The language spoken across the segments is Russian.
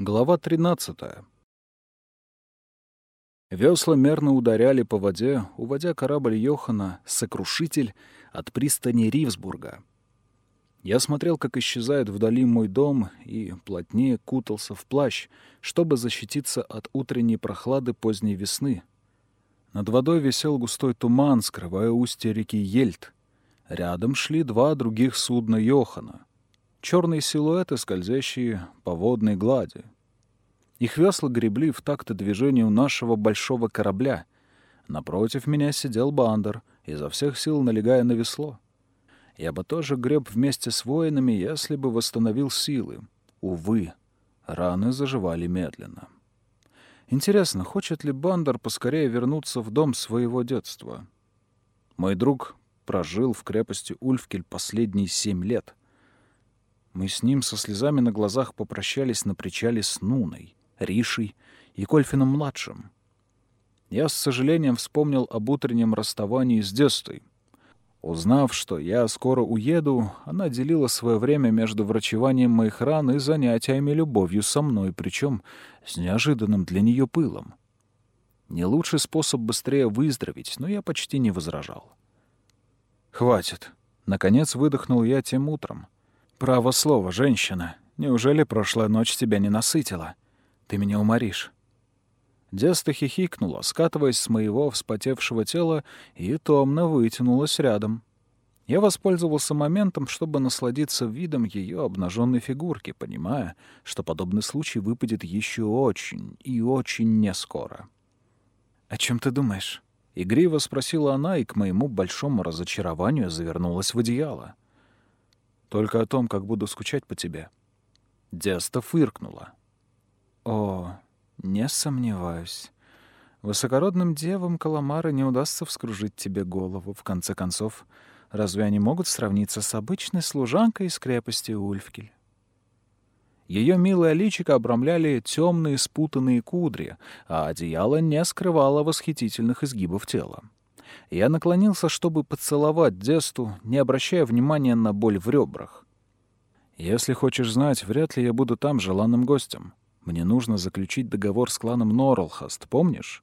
Глава 13. Весла мерно ударяли по воде, уводя корабль Йохана «Сокрушитель» от пристани Ривсбурга. Я смотрел, как исчезает вдали мой дом, и плотнее кутался в плащ, чтобы защититься от утренней прохлады поздней весны. Над водой висел густой туман, скрывая устье реки Ельт. Рядом шли два других судна Йохана черные силуэты, скользящие по водной глади. Их весла гребли в такт движению нашего большого корабля. Напротив меня сидел Бандер, изо всех сил налегая на весло. Я бы тоже греб вместе с воинами, если бы восстановил силы. Увы, раны заживали медленно. Интересно, хочет ли Бандер поскорее вернуться в дом своего детства? Мой друг прожил в крепости Ульфкель последние семь лет. Мы с ним со слезами на глазах попрощались на причале с Нуной, Ришей и Кольфином-младшим. Я с сожалением вспомнил об утреннем расставании с Дестой. Узнав, что я скоро уеду, она делила свое время между врачеванием моих ран и занятиями любовью со мной, причем с неожиданным для нее пылом. Не лучший способ быстрее выздороветь, но я почти не возражал. «Хватит!» — наконец выдохнул я тем утром — «Право слово, женщина. Неужели прошлая ночь тебя не насытила? Ты меня уморишь». Деста хихикнула, скатываясь с моего вспотевшего тела, и томно вытянулась рядом. Я воспользовался моментом, чтобы насладиться видом ее обнаженной фигурки, понимая, что подобный случай выпадет еще очень и очень нескоро. «О чем ты думаешь?» — игриво спросила она, и к моему большому разочарованию завернулась в одеяло. Только о том, как буду скучать по тебе». Деста фыркнула. «О, не сомневаюсь. Высокородным девам Каламара не удастся вскружить тебе голову. В конце концов, разве они могут сравниться с обычной служанкой из крепости Ульфкель?» Ее милое личико обрамляли темные спутанные кудри, а одеяло не скрывало восхитительных изгибов тела. Я наклонился, чтобы поцеловать Десту, не обращая внимания на боль в ребрах. «Если хочешь знать, вряд ли я буду там желанным гостем. Мне нужно заключить договор с кланом Норлхаст, помнишь?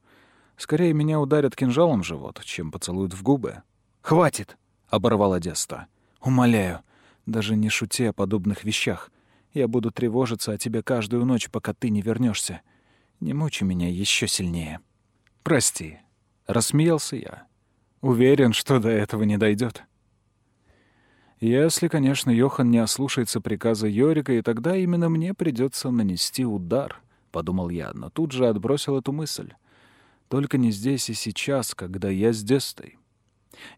Скорее меня ударят кинжалом в живот, чем поцелуют в губы». «Хватит!» — оборвала Деста. «Умоляю, даже не шути о подобных вещах. Я буду тревожиться о тебе каждую ночь, пока ты не вернешься. Не мучи меня еще сильнее». «Прости», — рассмеялся я. Уверен, что до этого не дойдет. Если, конечно, Йохан не ослушается приказа Йорика, и тогда именно мне придется нанести удар, — подумал я, но тут же отбросил эту мысль. Только не здесь и сейчас, когда я с Дестой.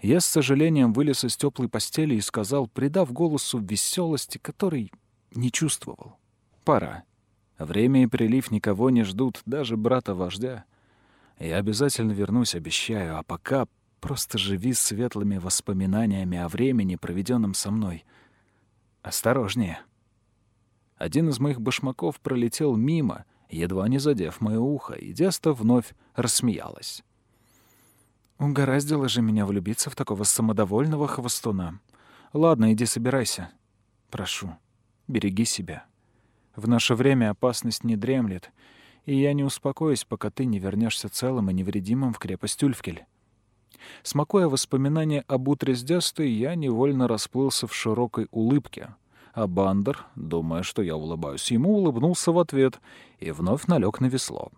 Я с сожалением вылез из теплой постели и сказал, придав голосу веселости, которой не чувствовал. «Пора. Время и прилив никого не ждут, даже брата-вождя. Я обязательно вернусь, обещаю, а пока Просто живи светлыми воспоминаниями о времени, проведенном со мной. Осторожнее. Один из моих башмаков пролетел мимо, едва не задев мое ухо, и Деста вновь рассмеялась. Угораздило же меня влюбиться в такого самодовольного хвостуна. Ладно, иди собирайся. Прошу, береги себя. В наше время опасность не дремлет, и я не успокоюсь, пока ты не вернешься целым и невредимым в крепость Ульфкель. Смакуя воспоминания об утре с я невольно расплылся в широкой улыбке. А Бандер, думая, что я улыбаюсь ему, улыбнулся в ответ и вновь налег на весло.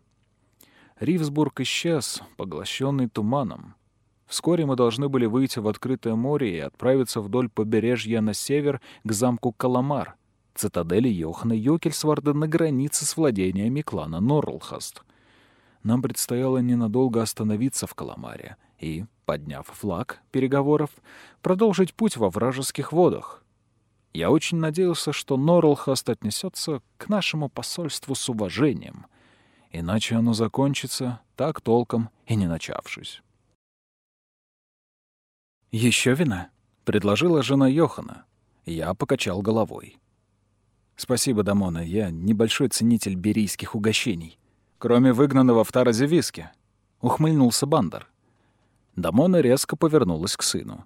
Ривсбург исчез, поглощенный туманом. Вскоре мы должны были выйти в открытое море и отправиться вдоль побережья на север к замку Каламар, цитадели Йохана Йокельсварда на границе с владениями клана Норлхаст. Нам предстояло ненадолго остановиться в Каламаре — и, подняв флаг переговоров, продолжить путь во вражеских водах. Я очень надеялся, что Норлхаст отнесется к нашему посольству с уважением, иначе оно закончится так толком и не начавшись. Еще вина?» — предложила жена Йохана. Я покачал головой. «Спасибо, Дамона, я небольшой ценитель берийских угощений. Кроме выгнанного в Таразе виски», — ухмыльнулся Бандер. Дамона резко повернулась к сыну.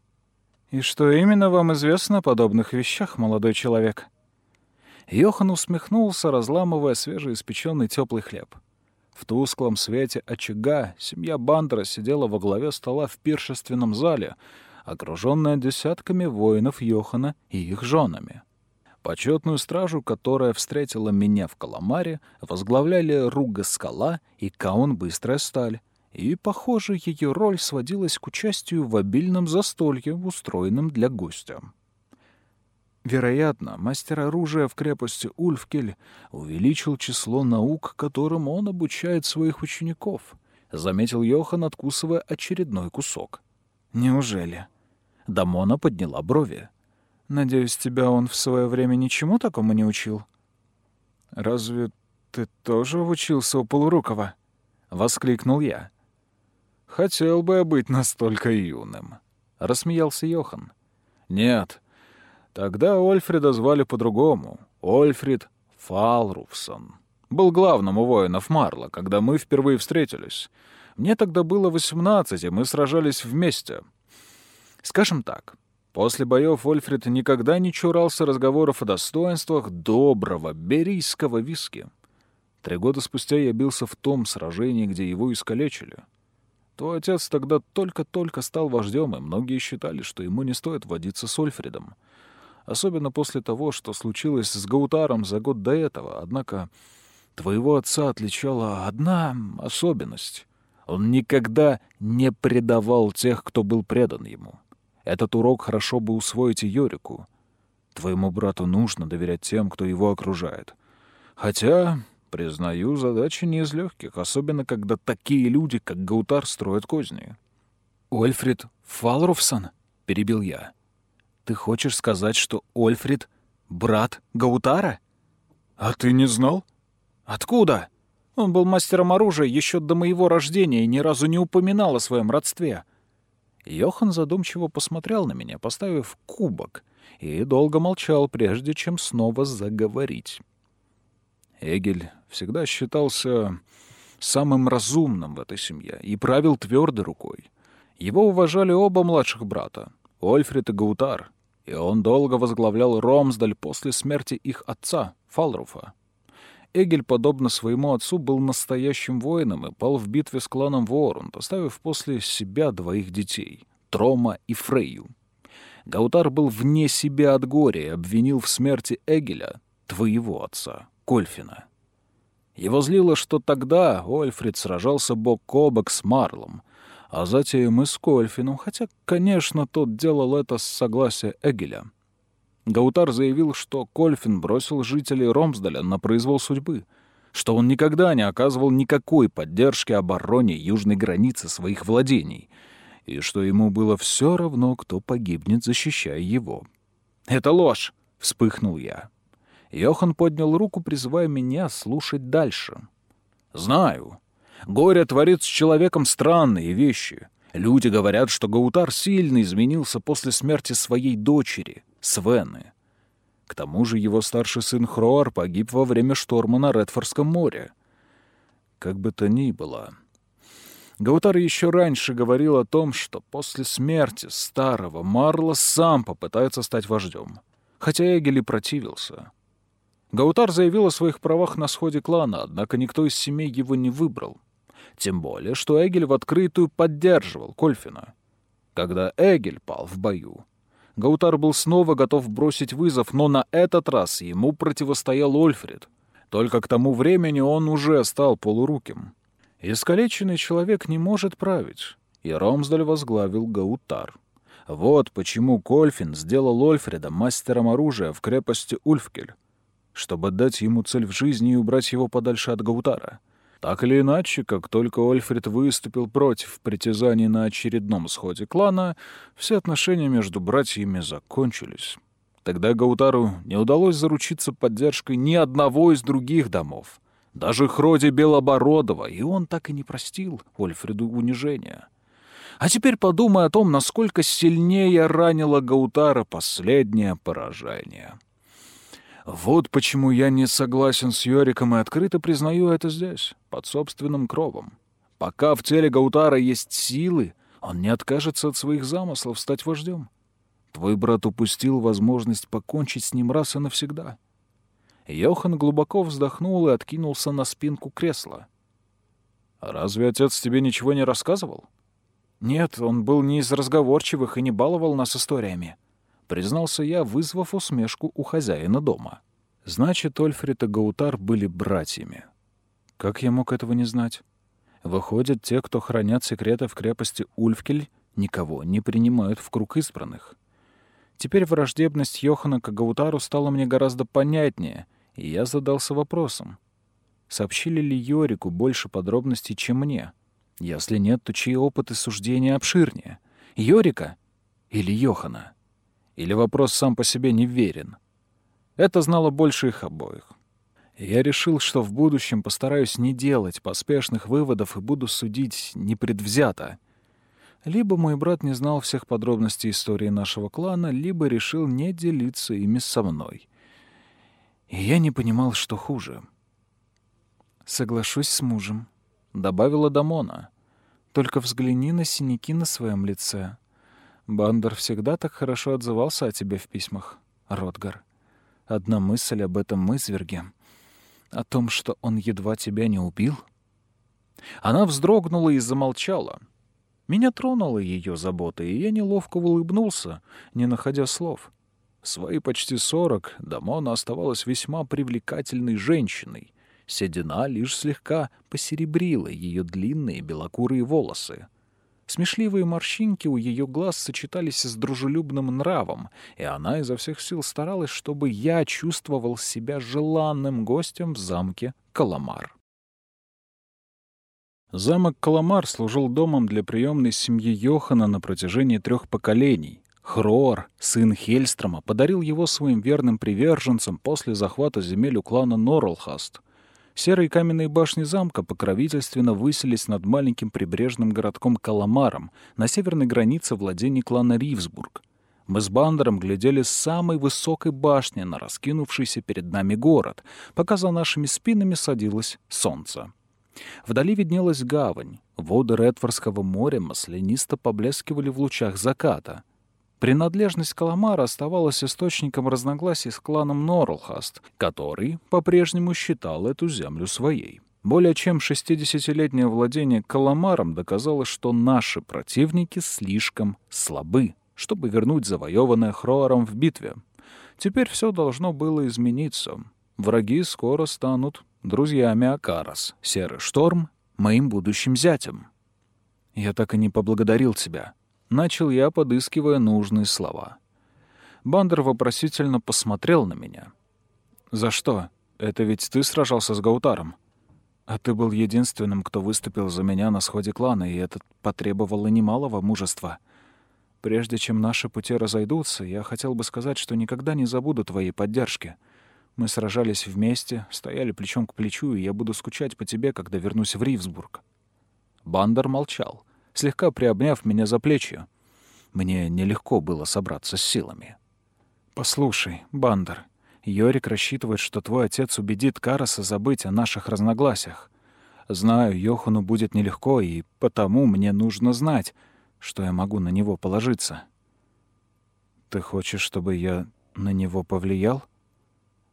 «И что именно вам известно о подобных вещах, молодой человек?» Йохан усмехнулся, разламывая свежеиспеченный теплый хлеб. В тусклом свете очага семья Бандера сидела во главе стола в пиршественном зале, окруженная десятками воинов Йохана и их женами. Почетную стражу, которая встретила меня в Каламаре, возглавляли Руга Скала и Каун Быстрая Сталь, и, похоже, ее роль сводилась к участию в обильном застолье, устроенном для гостя. Вероятно, мастер оружия в крепости Ульфкель увеличил число наук, которым он обучает своих учеников, заметил Йохан, откусывая очередной кусок. Неужели? Дамона подняла брови. Надеюсь, тебя он в свое время ничему такому не учил? Разве ты тоже учился у Полурукова? воскликнул я. Хотел бы я быть настолько юным, рассмеялся Йохан. Нет, Тогда Ольфреда звали по-другому. Ольфрид Фалруфсон. Был главным у воинов Марла, когда мы впервые встретились. Мне тогда было 18, и мы сражались вместе. Скажем так, после боев Ольфред никогда не чурался разговоров о достоинствах доброго берийского виски. Три года спустя я бился в том сражении, где его искалечили. Твой отец тогда только-только стал вождем, и многие считали, что ему не стоит водиться с Ольфредом — особенно после того, что случилось с Гаутаром за год до этого. Однако твоего отца отличала одна особенность. Он никогда не предавал тех, кто был предан ему. Этот урок хорошо бы усвоить и Йорику. Твоему брату нужно доверять тем, кто его окружает. Хотя, признаю, задача не из легких, особенно когда такие люди, как Гаутар, строят козни. «Ольфрид Фалруфсон?» — перебил я. Ты хочешь сказать, что Ольфрид — брат Гаутара? А ты не знал? Откуда? Он был мастером оружия еще до моего рождения и ни разу не упоминал о своем родстве. Йохан задумчиво посмотрел на меня, поставив кубок, и долго молчал, прежде чем снова заговорить. Эгель всегда считался самым разумным в этой семье и правил твердой рукой. Его уважали оба младших брата, Ольфрид и Гаутар, и он долго возглавлял Ромсдаль после смерти их отца, Фалруфа. Эгель, подобно своему отцу, был настоящим воином и пал в битве с кланом Ворунд, оставив после себя двоих детей — Трома и Фрейю. Гаутар был вне себя от горя и обвинил в смерти Эгеля, твоего отца, Кольфина. Его злило, что тогда Ольфрид сражался бок о бок с Марлом — а затем и с Кольфином, хотя, конечно, тот делал это с согласия Эгеля. Гаутар заявил, что Кольфин бросил жителей Ромсдаля на произвол судьбы, что он никогда не оказывал никакой поддержки обороне южной границы своих владений, и что ему было все равно, кто погибнет, защищая его. «Это ложь!» — вспыхнул я. Йохан поднял руку, призывая меня слушать дальше. «Знаю. Горе творит с человеком странные вещи. Люди говорят, что Гаутар сильно изменился после смерти своей дочери, Свены. К тому же его старший сын Хроар погиб во время шторма на Редфордском море. Как бы то ни было... Гаутар еще раньше говорил о том, что после смерти старого Марла сам попытается стать вождем, хотя Эгели противился. Гаутар заявил о своих правах на сходе клана, однако никто из семей его не выбрал. Тем более, что Эгель в открытую поддерживал Кольфина. Когда Эгель пал в бою, Гаутар был снова готов бросить вызов, но на этот раз ему противостоял Ольфред. Только к тому времени он уже стал полуруким. Искалеченный человек не может править, и Ромсдаль возглавил Гаутар. Вот почему Кольфин сделал Ольфреда мастером оружия в крепости Ульфкель, чтобы дать ему цель в жизни и убрать его подальше от Гаутара — так или иначе, как только Ольфред выступил против притязаний на очередном сходе клана, все отношения между братьями закончились. Тогда Гаутару не удалось заручиться поддержкой ни одного из других домов, даже Хроди Белобородова, и он так и не простил Ольфреду унижения. А теперь подумай о том, насколько сильнее ранило Гаутара последнее поражение. Вот почему я не согласен с Йориком и открыто признаю это здесь, под собственным кровом. Пока в теле Гаутара есть силы, он не откажется от своих замыслов стать вождем. Твой брат упустил возможность покончить с ним раз и навсегда. Йохан глубоко вздохнул и откинулся на спинку кресла. «Разве отец тебе ничего не рассказывал?» «Нет, он был не из разговорчивых и не баловал нас историями», — признался я, вызвав усмешку у хозяина дома. «Значит, Ольфред и Гаутар были братьями. Как я мог этого не знать? Выходит, те, кто хранят секреты в крепости Ульфкель, никого не принимают в круг избранных. Теперь враждебность Йохана к Гаутару стала мне гораздо понятнее, и я задался вопросом. Сообщили ли Йорику больше подробностей, чем мне? Если нет, то чьи опыты суждения обширнее? Йорика или Йохана? Или вопрос сам по себе не верен? Это знало больше их обоих. Я решил, что в будущем постараюсь не делать поспешных выводов и буду судить непредвзято. Либо мой брат не знал всех подробностей истории нашего клана, либо решил не делиться ими со мной. И я не понимал, что хуже. «Соглашусь с мужем», — добавила Дамона. «Только взгляни на синяки на своем лице. Бандер всегда так хорошо отзывался о тебе в письмах, Ротгар. Одна мысль об этом изверге — о том, что он едва тебя не убил? Она вздрогнула и замолчала. Меня тронула ее забота, и я неловко улыбнулся, не находя слов. В свои почти сорок Дамона оставалась весьма привлекательной женщиной. Седина лишь слегка посеребрила ее длинные белокурые волосы. Смешливые морщинки у ее глаз сочетались с дружелюбным нравом, и она изо всех сил старалась, чтобы я чувствовал себя желанным гостем в замке Каламар. Замок Каламар служил домом для приемной семьи Йохана на протяжении трех поколений. Хрор, сын Хельстрома, подарил его своим верным приверженцам после захвата земель у клана Норлхаст — Серые каменные башни замка покровительственно высились над маленьким прибрежным городком Каламаром на северной границе владений клана Ривсбург. Мы с Бандером глядели с самой высокой башни на раскинувшийся перед нами город, пока за нашими спинами садилось солнце. Вдали виднелась гавань. Воды Редфордского моря маслянисто поблескивали в лучах заката — Принадлежность Каламара оставалась источником разногласий с кланом Норлхаст, который по-прежнему считал эту землю своей. Более чем 60-летнее владение Каламаром доказало, что наши противники слишком слабы, чтобы вернуть завоеванное Хроаром в битве. Теперь все должно было измениться. Враги скоро станут друзьями Акарас, Серый Шторм, моим будущим зятем. Я так и не поблагодарил тебя, Начал я, подыскивая нужные слова. Бандер вопросительно посмотрел на меня. «За что? Это ведь ты сражался с Гаутаром?» «А ты был единственным, кто выступил за меня на сходе клана, и это потребовало немалого мужества. Прежде чем наши пути разойдутся, я хотел бы сказать, что никогда не забуду твоей поддержки. Мы сражались вместе, стояли плечом к плечу, и я буду скучать по тебе, когда вернусь в Ривсбург». Бандер молчал слегка приобняв меня за плечи. Мне нелегко было собраться с силами. «Послушай, Бандер, Йорик рассчитывает, что твой отец убедит Караса забыть о наших разногласиях. Знаю, Йохану будет нелегко, и потому мне нужно знать, что я могу на него положиться». «Ты хочешь, чтобы я на него повлиял?»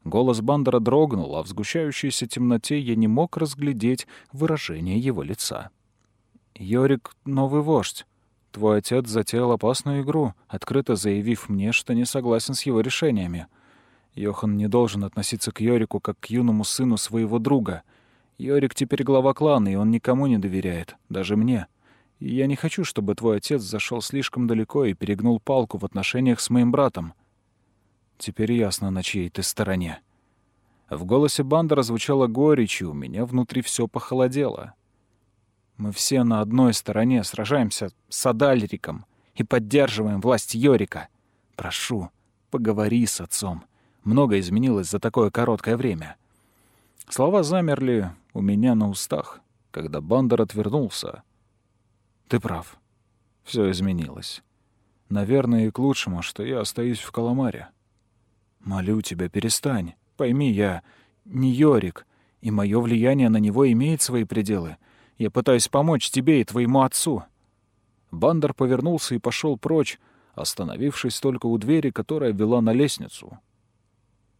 Голос Бандера дрогнул, а в сгущающейся темноте я не мог разглядеть выражение его лица. Йорик — новый вождь. Твой отец затеял опасную игру, открыто заявив мне, что не согласен с его решениями. Йохан не должен относиться к Йорику как к юному сыну своего друга. Йорик теперь глава клана, и он никому не доверяет, даже мне. И я не хочу, чтобы твой отец зашел слишком далеко и перегнул палку в отношениях с моим братом. Теперь ясно, на чьей ты стороне. В голосе Бандера звучала горечь, и у меня внутри все похолодело. Мы все на одной стороне сражаемся с Адальриком и поддерживаем власть Йорика. Прошу, поговори с отцом. Много изменилось за такое короткое время. Слова замерли у меня на устах, когда Бандер отвернулся. Ты прав. Все изменилось. Наверное, и к лучшему, что я остаюсь в Каламаре. Молю тебя, перестань. Пойми, я не Йорик, и мое влияние на него имеет свои пределы — я пытаюсь помочь тебе и твоему отцу». Бандер повернулся и пошел прочь, остановившись только у двери, которая вела на лестницу.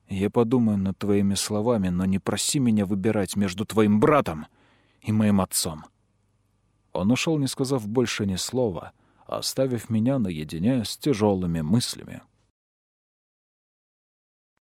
Я подумаю над твоими словами, но не проси меня выбирать между твоим братом и моим отцом». Он ушел, не сказав больше ни слова, оставив меня наедине с тяжелыми мыслями.